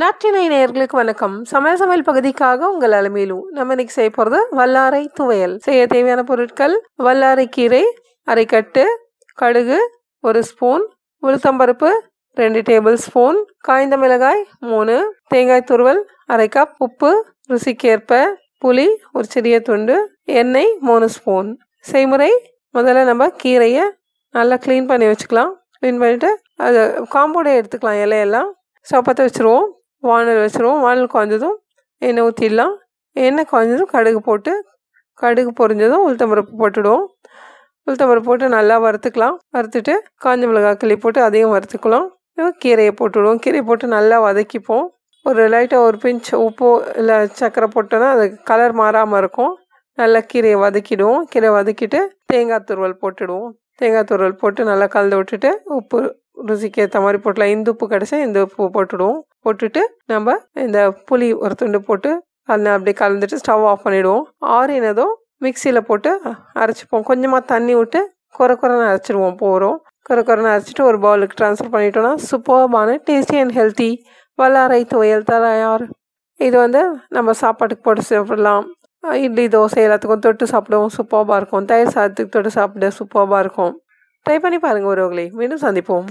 லாற்றினை நேயர்களுக்கு வணக்கம். சமையல் சமையல் பகுதிக்காக உங்கள் அலமையிலும் நம்ம இன்னைக்கு செய்ய போகிறது வல்லாரை துவையல். செய்ய தேவையான பொருட்கள் வல்லாரை கீரை அரைக்கட்டு கடுகு ஒரு ஸ்பூன் உளுத்தம்பருப்பு ரெண்டு டேபிள் ஸ்பூன் காய்ந்த மிளகாய் மூணு தேங்காய் துருவல் அரை கப் உப்பு ருசிக்கேற்ப புளி ஒரு சிறிய துண்டு எண்ணெய் மூணு ஸ்பூன். செய்முறை முதல்ல நம்ம கீரையை நல்லா க்ளீன் பண்ணி வச்சுக்கலாம். க்ளீன் பண்ணிவிட்டு அது காம்போடே எடுத்துக்கலாம் இலையெல்லாம். ஸ்டவ் பற்ற வச்சுருவோம். வானல் வச்சுருவோம். வானல் காய்ஞ்சதும் எண்ணெய் ஊற்றிடலாம் எண்ணெய் காய்ஞ்சதும் கடுகு போட்டு கடுகு பொரிஞ்சதும் உளுத்தம்பருப்பு போட்டுடுவோம். உளுத்தம்பருப்பு போட்டு நல்லா வறுத்துக்கலாம். வறுத்துட்டு காஞ்ச மிளகாய் கிளி போட்டு அதையும் வறுத்துக்கலாம். கீரையை போட்டுவிடுவோம் கீரையை போட்டு நல்லா வதக்கிப்போம். ஒரு லைட்டாக ஒரு பிஞ்ச் உப்பு இல்லை சர்க்கரை போட்டோன்னா அது கலர் மாறாமல் இருக்கும். நல்லா கீரையை வதக்கிடுவோம். கீரை வதக்கிட்டு தேங்காய் துருவல் போட்டுடுவோம். தேங்காய் துருவல் போட்டு நல்லா கலந்து விட்டுட்டு உப்பு ருசிக்கு ஏற்ற மாதிரி போட்டலாம் இந்த உப்பு கிடச்சா இந்த உப்பு போட்டுடுவோம். போட்டுட்டு நம்ம இந்த புளி ஒரு துண்டு போட்டு அதில் அப்படியே கலந்துட்டு ஸ்டவ் ஆஃப் பண்ணிவிடுவோம் ஆறினதும் மிக்சியில் போட்டு அரைச்சிப்போம். கொஞ்சமாக தண்ணி விட்டு குறை குறைன்னு அரைச்சிடுவோம் போகிறோம் குறை குறைன்னு அரைச்சிட்டு ஒரு பவுலுக்கு ட்ரான்ஸ்ஃபர் பண்ணிட்டோம்னா சூப்பர்பான டேஸ்டி அண்ட் ஹெல்த்தி வல்லாரை துவையல் தயார். இது வந்து நம்ம சாப்பாட்டுக்கு போட்டு சாப்பிடலாம். இட்லி தோசை எல்லாத்துக்கும் தொட்டு சாப்பிடுவோம். சூப்பர்பாக இருக்கும். தயிர் சாதத்துக்கு தொட்டு சாப்பிட சூப்பர்பாக இருக்கும். ட்ரை பண்ணி பாருங்கள் ஒருவர்களே மீண்டும் சந்திப்போம்.